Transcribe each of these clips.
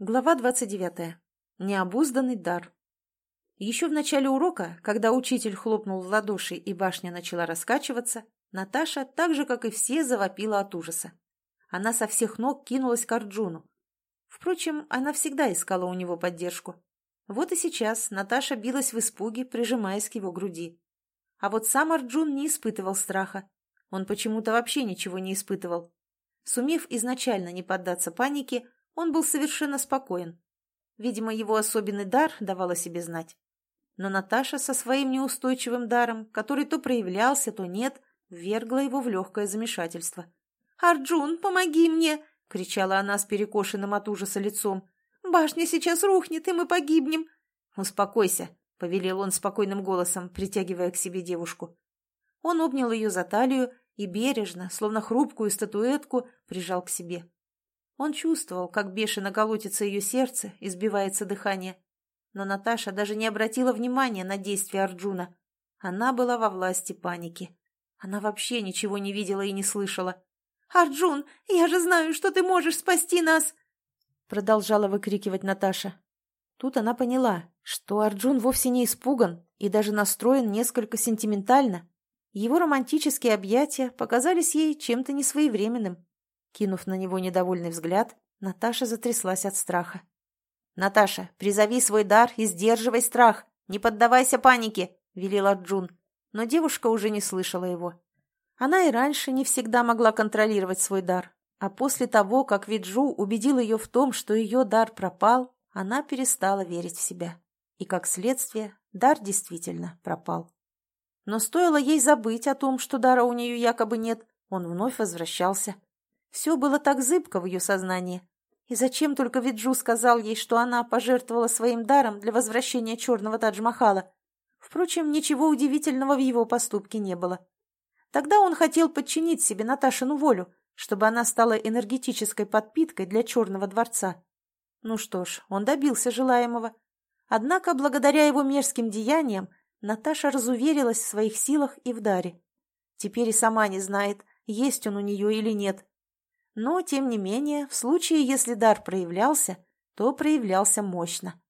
Глава 29. Необузданный дар. Еще в начале урока, когда учитель хлопнул в ладоши и башня начала раскачиваться, Наташа, так же, как и все, завопила от ужаса. Она со всех ног кинулась к Арджуну. Впрочем, она всегда искала у него поддержку. Вот и сейчас Наташа билась в испуге, прижимаясь к его груди. А вот сам Арджун не испытывал страха. Он почему-то вообще ничего не испытывал. Сумев изначально не поддаться панике, он был совершенно спокоен. Видимо, его особенный дар давал о себе знать. Но Наташа со своим неустойчивым даром, который то проявлялся, то нет, ввергла его в легкое замешательство. «Арджун, помоги мне!» — кричала она с перекошенным от ужаса лицом. «Башня сейчас рухнет, и мы погибнем!» «Успокойся!» — повелел он спокойным голосом, притягивая к себе девушку. Он обнял ее за талию и бережно, словно хрупкую статуэтку, прижал к себе. Он чувствовал, как бешено колотится ее сердце и сбивается дыхание. Но Наташа даже не обратила внимания на действия Арджуна. Она была во власти паники. Она вообще ничего не видела и не слышала. «Арджун, я же знаю, что ты можешь спасти нас!» Продолжала выкрикивать Наташа. Тут она поняла, что Арджун вовсе не испуган и даже настроен несколько сентиментально. Его романтические объятия показались ей чем-то несвоевременным. Кинув на него недовольный взгляд, Наташа затряслась от страха. «Наташа, призови свой дар и сдерживай страх! Не поддавайся панике!» — велел Арджун. Но девушка уже не слышала его. Она и раньше не всегда могла контролировать свой дар, а после того, как Виджу убедил ее в том, что ее дар пропал, она перестала верить в себя. И, как следствие, дар действительно пропал. Но стоило ей забыть о том, что дара у нее якобы нет, он вновь возвращался. Все было так зыбко в ее сознании. И зачем только Виджу сказал ей, что она пожертвовала своим даром для возвращения черного Тадж-Махала? Впрочем, ничего удивительного в его поступке не было. Тогда он хотел подчинить себе Наташину волю, чтобы она стала энергетической подпиткой для Черного дворца. Ну что ж, он добился желаемого. Однако, благодаря его мерзким деяниям, Наташа разуверилась в своих силах и в даре. Теперь и сама не знает, есть он у нее или нет. Но, тем не менее, в случае, если дар проявлялся, то проявлялся мощно.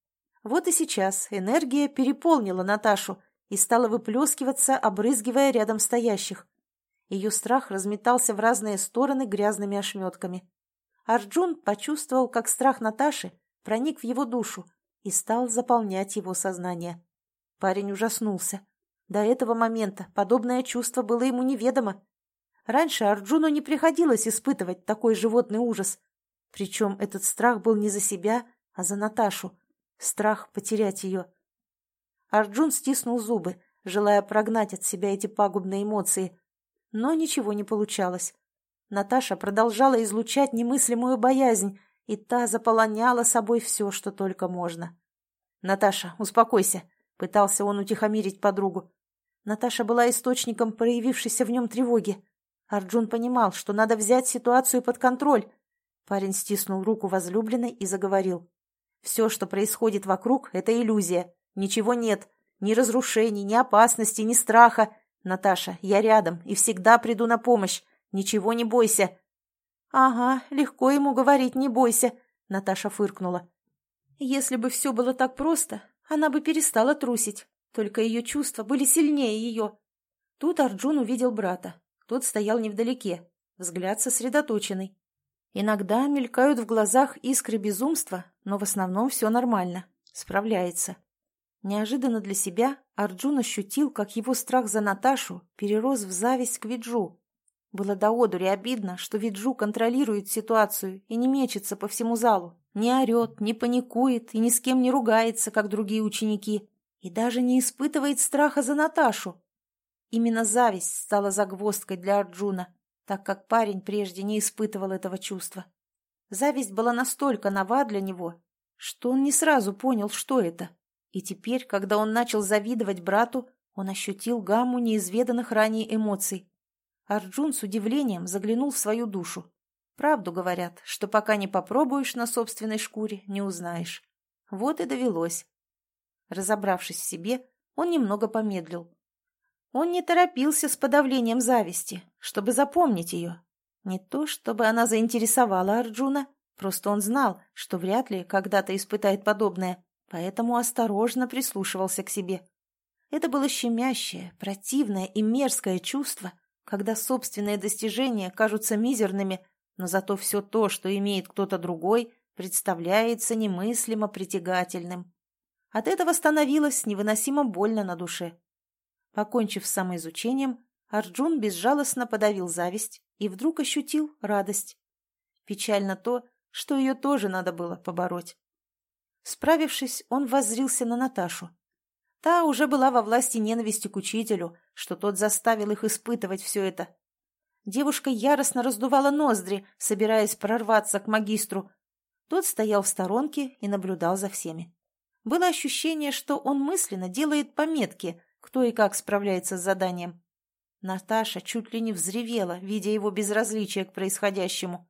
Вот и сейчас энергия переполнила Наташу и стала выплескиваться, обрызгивая рядом стоящих. Ее страх разметался в разные стороны грязными ошметками. Арджун почувствовал, как страх Наташи проник в его душу и стал заполнять его сознание. Парень ужаснулся. До этого момента подобное чувство было ему неведомо. Раньше Арджуну не приходилось испытывать такой животный ужас. Причем этот страх был не за себя, а за Наташу. Страх потерять ее. Арджун стиснул зубы, желая прогнать от себя эти пагубные эмоции. Но ничего не получалось. Наташа продолжала излучать немыслимую боязнь, и та заполоняла собой все, что только можно. «Наташа, успокойся», — пытался он утихомирить подругу. Наташа была источником проявившейся в нем тревоги. Арджун понимал, что надо взять ситуацию под контроль. Парень стиснул руку возлюбленной и заговорил. «Все, что происходит вокруг, — это иллюзия. Ничего нет. Ни разрушений, ни опасности, ни страха. Наташа, я рядом и всегда приду на помощь. Ничего не бойся». «Ага, легко ему говорить «не бойся», — Наташа фыркнула. «Если бы все было так просто, она бы перестала трусить. Только ее чувства были сильнее ее». Тут Арджун увидел брата. Тот стоял невдалеке, взгляд сосредоточенный. Иногда мелькают в глазах искры безумства, но в основном все нормально, справляется. Неожиданно для себя Арджун ощутил, как его страх за Наташу перерос в зависть к Виджу. Было до одури обидно, что Виджу контролирует ситуацию и не мечется по всему залу, не орет, не паникует и ни с кем не ругается, как другие ученики, и даже не испытывает страха за Наташу. Именно зависть стала загвоздкой для Арджуна, так как парень прежде не испытывал этого чувства. Зависть была настолько нова для него, что он не сразу понял, что это. И теперь, когда он начал завидовать брату, он ощутил гамму неизведанных ранее эмоций. Арджун с удивлением заглянул в свою душу. Правду говорят, что пока не попробуешь на собственной шкуре, не узнаешь. Вот и довелось. Разобравшись в себе, он немного помедлил. Он не торопился с подавлением зависти, чтобы запомнить ее. Не то, чтобы она заинтересовала Арджуна, Просто он знал, что вряд ли когда-то испытает подобное, поэтому осторожно прислушивался к себе. Это было щемящее, противное и мерзкое чувство, когда собственные достижения кажутся мизерными, но зато все то, что имеет кто-то другой, представляется немыслимо притягательным. От этого становилось невыносимо больно на душе. Покончив с самоизучением, Арджун безжалостно подавил зависть и вдруг ощутил радость. Печально то, что ее тоже надо было побороть. Справившись, он воззрился на Наташу. Та уже была во власти ненависти к учителю, что тот заставил их испытывать все это. Девушка яростно раздувала ноздри, собираясь прорваться к магистру. Тот стоял в сторонке и наблюдал за всеми. Было ощущение, что он мысленно делает пометки, кто и как справляется с заданием. Наташа чуть ли не взревела, видя его безразличие к происходящему.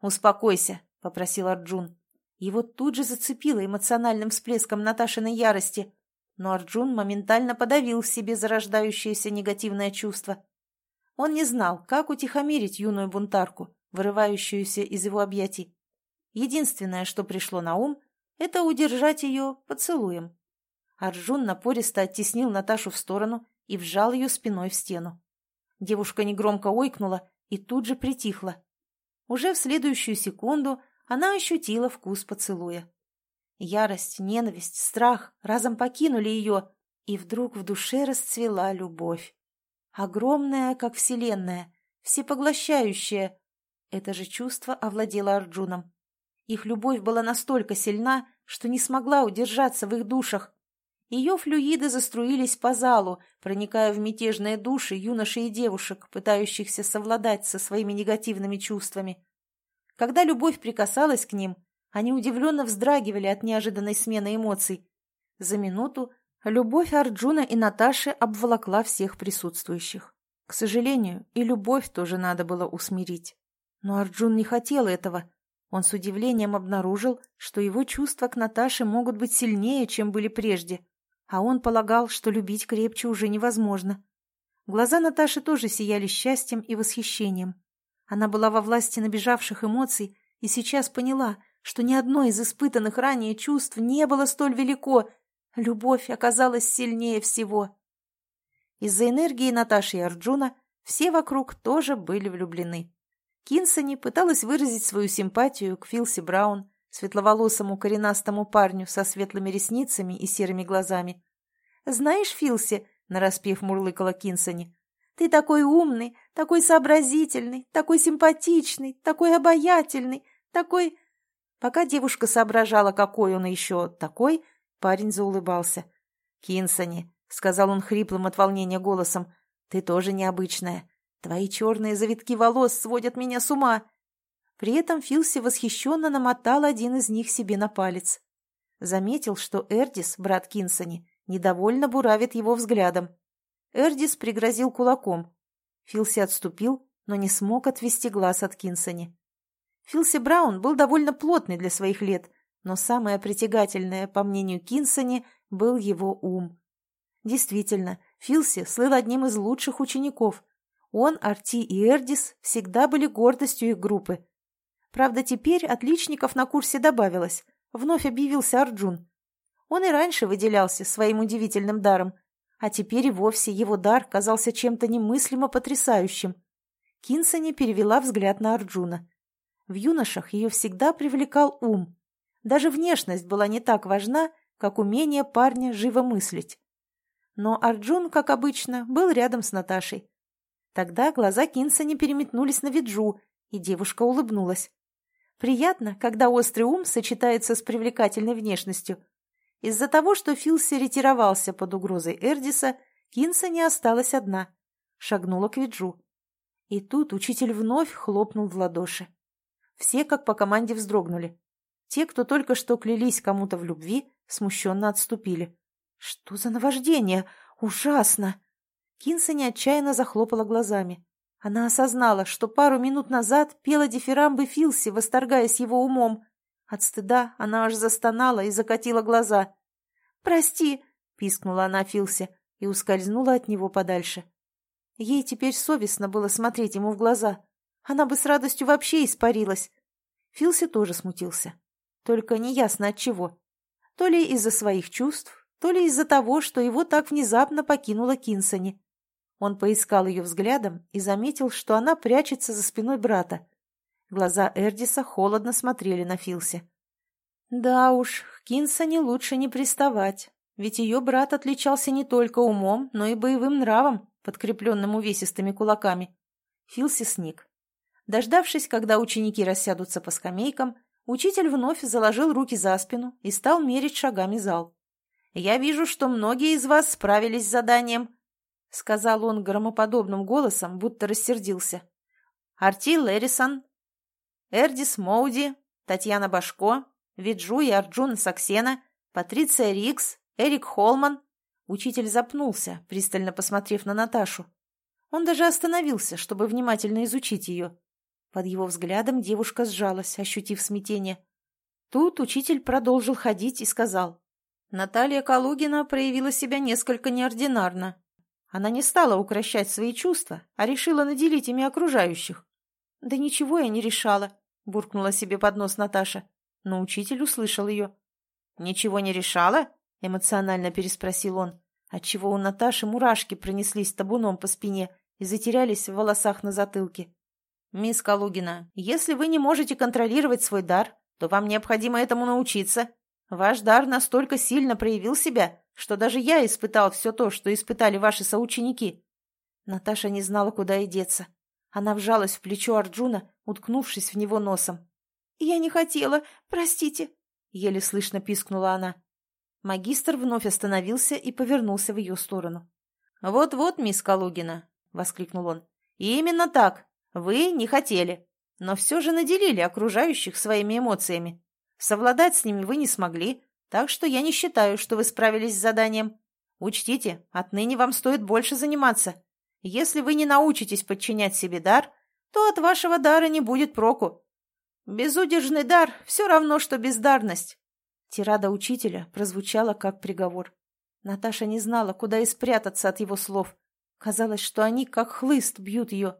«Успокойся», — попросил Арджун. Его тут же зацепило эмоциональным всплеском Наташиной ярости, но Арджун моментально подавил в себе зарождающееся негативное чувство. Он не знал, как утихомирить юную бунтарку, вырывающуюся из его объятий. Единственное, что пришло на ум, это удержать ее поцелуем. Арджун напористо оттеснил Наташу в сторону и вжал ее спиной в стену. Девушка негромко ойкнула и тут же притихла. Уже в следующую секунду она ощутила вкус поцелуя. Ярость, ненависть, страх разом покинули ее, и вдруг в душе расцвела любовь. Огромная, как вселенная, всепоглощающая. Это же чувство овладело Арджуном. Их любовь была настолько сильна, что не смогла удержаться в их душах, ее флюиды заструились по залу, проникая в мятежные души юношей и девушек, пытающихся совладать со своими негативными чувствами. Когда любовь прикасалась к ним, они удивленно вздрагивали от неожиданной смены эмоций. За минуту любовь Арджуна и Наташи обволокла всех присутствующих. К сожалению, и любовь тоже надо было усмирить. Но Арджун не хотел этого. Он с удивлением обнаружил, что его чувства к Наташе могут быть сильнее, чем были прежде а он полагал, что любить крепче уже невозможно. Глаза Наташи тоже сияли счастьем и восхищением. Она была во власти набежавших эмоций и сейчас поняла, что ни одно из испытанных ранее чувств не было столь велико. Любовь оказалась сильнее всего. Из-за энергии Наташи и Арджуна все вокруг тоже были влюблены. Кинсони пыталась выразить свою симпатию к Филси Браун, светловолосому коренастому парню со светлыми ресницами и серыми глазами. «Знаешь, Филси», — нараспев мурлыкала Кинсони, — «ты такой умный, такой сообразительный, такой симпатичный, такой обаятельный, такой...» Пока девушка соображала, какой он еще такой, парень заулыбался. «Кинсони», — сказал он хриплым от волнения голосом, — «ты тоже необычная. Твои черные завитки волос сводят меня с ума. При этом Филси восхищенно намотал один из них себе на палец. Заметил, что Эрдис, брат Кинсони, недовольно буравит его взглядом. Эрдис пригрозил кулаком. Филси отступил, но не смог отвести глаз от Кинсони. Филси Браун был довольно плотный для своих лет, но самое притягательное, по мнению Кинсони, был его ум. Действительно, Филси слыл одним из лучших учеников. Он, Арти и Эрдис всегда были гордостью их группы. Правда, теперь отличников на курсе добавилось. Вновь объявился Арджун. Он и раньше выделялся своим удивительным даром, а теперь и вовсе его дар казался чем-то немыслимо потрясающим. Кинсони перевела взгляд на Арджуна. В юношах ее всегда привлекал ум. Даже внешность была не так важна, как умение парня живо мыслить. Но Арджун, как обычно, был рядом с Наташей. Тогда глаза Кинсони переметнулись на Виджу, и девушка улыбнулась. Приятно, когда острый ум сочетается с привлекательной внешностью. Из-за того, что Филси ретировался под угрозой Эрдиса, Кинса не осталась одна. Шагнула к Виджу. И тут учитель вновь хлопнул в ладоши. Все как по команде вздрогнули. Те, кто только что клялись кому-то в любви, смущенно отступили. «Что за наваждение? Ужасно!» Кинса отчаянно захлопала глазами. Она осознала, что пару минут назад пела дифирамбы Филси, восторгаясь его умом. От стыда она аж застонала и закатила глаза. «Прости!» — пискнула она Филси и ускользнула от него подальше. Ей теперь совестно было смотреть ему в глаза. Она бы с радостью вообще испарилась. Филси тоже смутился. Только неясно от чего. То ли из-за своих чувств, то ли из-за того, что его так внезапно покинула Кинсони. Он поискал ее взглядом и заметил, что она прячется за спиной брата. Глаза Эрдиса холодно смотрели на Филси. Да уж, к Кинсони лучше не приставать, ведь ее брат отличался не только умом, но и боевым нравом, подкрепленным увесистыми кулаками. Филси сник. Дождавшись, когда ученики рассядутся по скамейкам, учитель вновь заложил руки за спину и стал мерить шагами зал. «Я вижу, что многие из вас справились с заданием», — сказал он громоподобным голосом, будто рассердился. «Арти Лэрисон, Эрдис Моуди, Татьяна Башко, Виджу и Арджуна Саксена, Патриция Рикс, Эрик Холман». Учитель запнулся, пристально посмотрев на Наташу. Он даже остановился, чтобы внимательно изучить ее. Под его взглядом девушка сжалась, ощутив смятение. Тут учитель продолжил ходить и сказал. Наталья Калугина проявила себя несколько неординарно. Она не стала укращать свои чувства, а решила наделить ими окружающих. «Да ничего я не решала», — буркнула себе под нос Наташа. Но учитель услышал ее. «Ничего не решала?» — эмоционально переспросил он, отчего у Наташи мурашки пронеслись табуном по спине и затерялись в волосах на затылке. «Мисс Калугина, если вы не можете контролировать свой дар, то вам необходимо этому научиться. Ваш дар настолько сильно проявил себя, что даже я испытал все то, что испытали ваши соученики». Наташа не знала, куда и деться. Она вжалась в плечо Арджуна, уткнувшись в него носом. «Я не хотела, простите», — еле слышно пискнула она. Магистр вновь остановился и повернулся в ее сторону. «Вот-вот, мисс Калугина», — воскликнул он. «Именно так. Вы не хотели, но все же наделили окружающих своими эмоциями. Совладать с ними вы не смогли, так что я не считаю, что вы справились с заданием. Учтите, отныне вам стоит больше заниматься. Если вы не научитесь подчинять себе дар, то от вашего дара не будет проку. Безудержный дар все равно, что бездарность. Тирада учителя прозвучала как приговор. Наташа не знала, куда и спрятаться от его слов. Казалось, что они, как хлыст, бьют ее.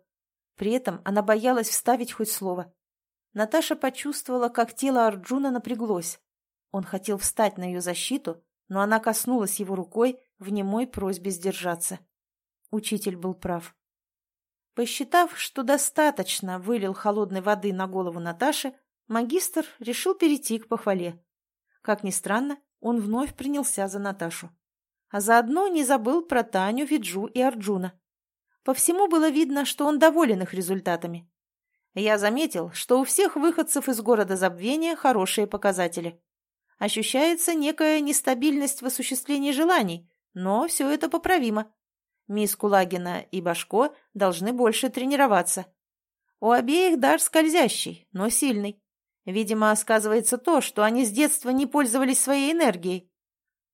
При этом она боялась вставить хоть слово. Наташа почувствовала, как тело Арджуна напряглось. Он хотел встать на ее защиту, но она коснулась его рукой в немой просьбе сдержаться. Учитель был прав. Посчитав, что достаточно вылил холодной воды на голову Наташи, магистр решил перейти к похвале. Как ни странно, он вновь принялся за Наташу. А заодно не забыл про Таню, Виджу и Арджуна. По всему было видно, что он доволен их результатами. Я заметил, что у всех выходцев из города забвения хорошие показатели. Ощущается некая нестабильность в осуществлении желаний, но все это поправимо. Мисс Кулагина и Башко должны больше тренироваться. У обеих дар скользящий, но сильный. Видимо, сказывается то, что они с детства не пользовались своей энергией.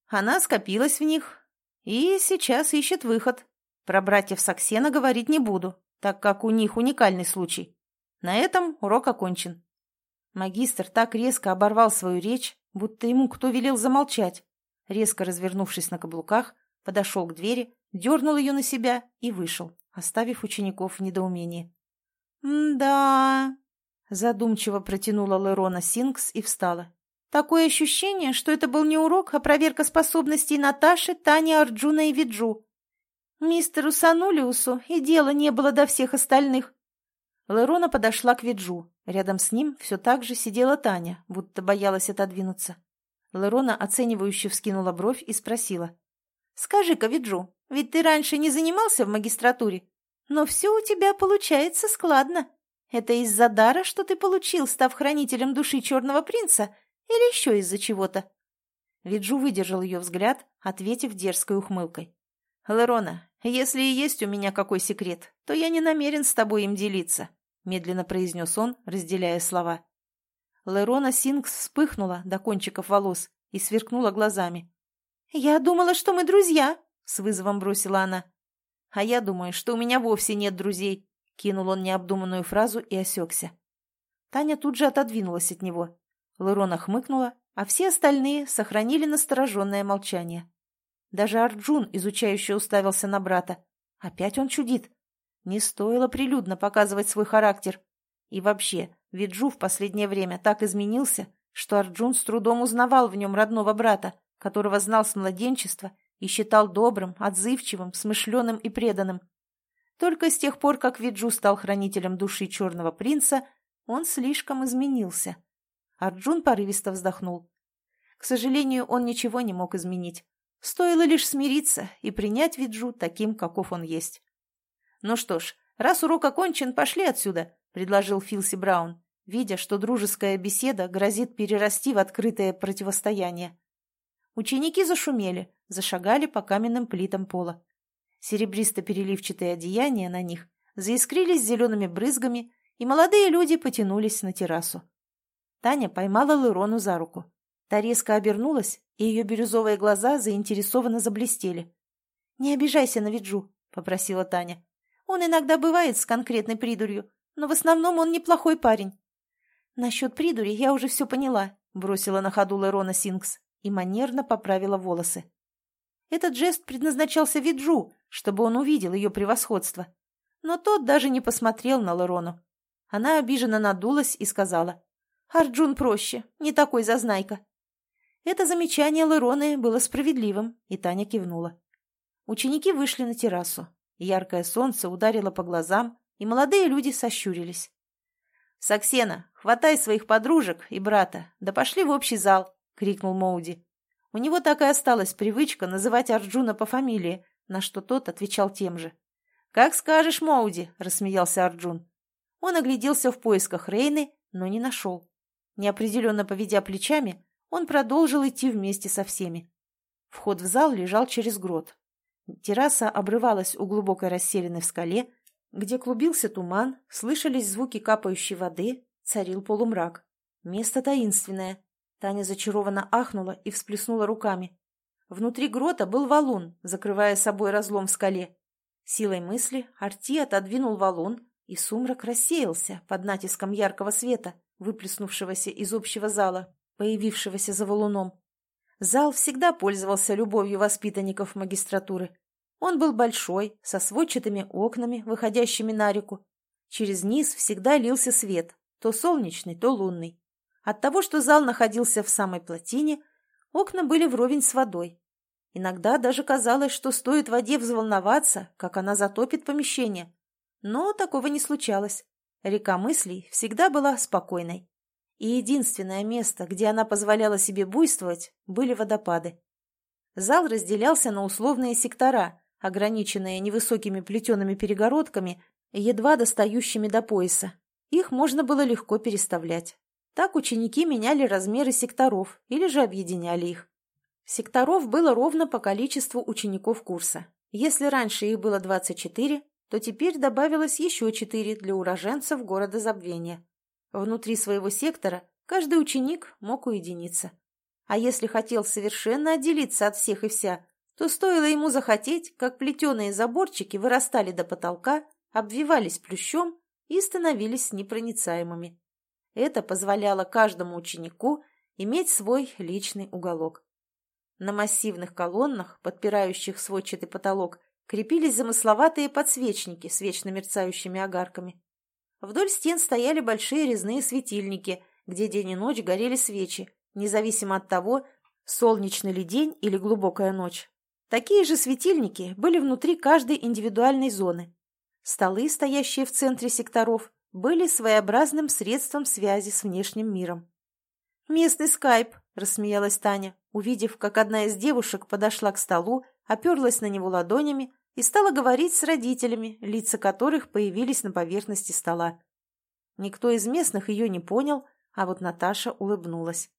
Она скопилась в них и сейчас ищет выход. Про братьев Саксена говорить не буду, так как у них уникальный случай. На этом урок окончен. Магистр так резко оборвал свою речь, будто ему кто велел замолчать. Резко развернувшись на каблуках, подошел к двери, дернул ее на себя и вышел, оставив учеников в недоумении. «Да...» — задумчиво протянула Лерона Синкс и встала. «Такое ощущение, что это был не урок, а проверка способностей Наташи, Тани, Арджуна и Виджу. Мистеру Санулиусу и дела не было до всех остальных. Лерона подошла к Виджу. Рядом с ним все так же сидела Таня, будто боялась отодвинуться. Лерона оценивающе вскинула бровь и спросила. «Скажи-ка, Виджу, ведь ты раньше не занимался в магистратуре, но все у тебя получается складно. Это из-за дара, что ты получил, став хранителем души черного принца, или еще из-за чего-то?» Виджу выдержал ее взгляд, ответив дерзкой ухмылкой. «Лерона, если и есть у меня какой секрет, то я не намерен с тобой им делиться», — медленно произнес он, разделяя слова. Лерона Синкс вспыхнула до кончиков волос и сверкнула глазами. «Я думала, что мы друзья», — с вызовом бросила она. «А я думаю, что у меня вовсе нет друзей», — кинул он необдуманную фразу и осекся. Таня тут же отодвинулась от него. Лерона хмыкнула, а все остальные сохранили настороженное молчание. Даже Арджун, изучающе уставился на брата. Опять он чудит. Не стоило прилюдно показывать свой характер. И вообще, Виджу в последнее время так изменился, что Арджун с трудом узнавал в нем родного брата, которого знал с младенчества и считал добрым, отзывчивым, смышленым и преданным. Только с тех пор, как Виджу стал хранителем души черного принца, он слишком изменился. Арджун порывисто вздохнул. К сожалению, он ничего не мог изменить. Стоило лишь смириться и принять Виджу таким, каков он есть. «Ну что ж, раз урок окончен, пошли отсюда», — предложил Филси Браун, видя, что дружеская беседа грозит перерасти в открытое противостояние. Ученики зашумели, зашагали по каменным плитам пола. Серебристо-переливчатые одеяния на них заискрились зелеными брызгами, и молодые люди потянулись на террасу. Таня поймала Лерону за руку. Та резко обернулась, и ее бирюзовые глаза заинтересованно заблестели. «Не обижайся на Виджу», — попросила Таня. «Он иногда бывает с конкретной придурью, но в основном он неплохой парень». «Насчет придури я уже все поняла», — бросила на ходу Лерона Синкс и манерно поправила волосы. Этот жест предназначался Виджу, чтобы он увидел ее превосходство. Но тот даже не посмотрел на Лерону. Она обиженно надулась и сказала, «Арджун проще, не такой зазнайка». Это замечание Лероны было справедливым, и Таня кивнула. Ученики вышли на террасу. Яркое солнце ударило по глазам, и молодые люди сощурились. «Саксена, хватай своих подружек и брата, да пошли в общий зал!» — крикнул Моуди. У него так и осталась привычка называть Арджуна по фамилии, на что тот отвечал тем же. «Как скажешь, Моуди!» — рассмеялся Арджун. Он огляделся в поисках Рейны, но не нашел. Неопределенно поведя плечами, он продолжил идти вместе со всеми. Вход в зал лежал через грот. Терраса обрывалась у глубокой расселины в скале, где клубился туман, слышались звуки капающей воды, царил полумрак. Место таинственное. Таня зачарованно ахнула и всплеснула руками. Внутри грота был валун, закрывая собой разлом в скале. Силой мысли Арти отодвинул валун, и сумрак рассеялся под натиском яркого света, выплеснувшегося из общего зала, появившегося за валуном. Зал всегда пользовался любовью воспитанников магистратуры. Он был большой, со сводчатыми окнами, выходящими на реку. Через низ всегда лился свет, то солнечный, то лунный. От того, что зал находился в самой плотине, окна были вровень с водой. Иногда даже казалось, что стоит воде взволноваться, как она затопит помещение. Но такого не случалось. Река мыслей всегда была спокойной и единственное место, где она позволяла себе буйствовать, были водопады. Зал разделялся на условные сектора, ограниченные невысокими плетеными перегородками, едва достающими до пояса. Их можно было легко переставлять. Так ученики меняли размеры секторов или же объединяли их. Секторов было ровно по количеству учеников курса. Если раньше их было 24, то теперь добавилось еще 4 для уроженцев города Забвения. Внутри своего сектора каждый ученик мог уединиться. А если хотел совершенно отделиться от всех и вся, то стоило ему захотеть, как плетеные заборчики вырастали до потолка, обвивались плющом и становились непроницаемыми. Это позволяло каждому ученику иметь свой личный уголок. На массивных колоннах, подпирающих сводчатый потолок, крепились замысловатые подсвечники с вечно мерцающими огарками. Вдоль стен стояли большие резные светильники, где день и ночь горели свечи, независимо от того, солнечный ли день или глубокая ночь. Такие же светильники были внутри каждой индивидуальной зоны. Столы, стоящие в центре секторов, были своеобразным средством связи с внешним миром. «Местный скайп», — рассмеялась Таня, увидев, как одна из девушек подошла к столу, оперлась на него ладонями и стала говорить с родителями, лица которых появились на поверхности стола. Никто из местных ее не понял, а вот Наташа улыбнулась.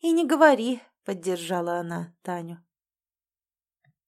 «И не говори», — поддержала она Таню.